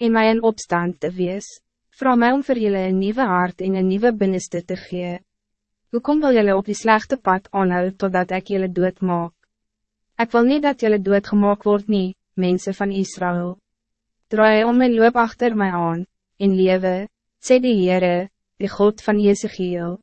en mij in opstand te wees. Vra mij om vir julle een nieuwe hart en een nieuwe binnenste te gee. Hoekom wil julle op die slechte pad aanhou totdat ik julle dood maak? Ik wil niet dat julle dood gemaakt wordt nie, mensen van Israël. Draai om en loop achter mij aan, en lewe, sê die Heere, die God van Jezegiel.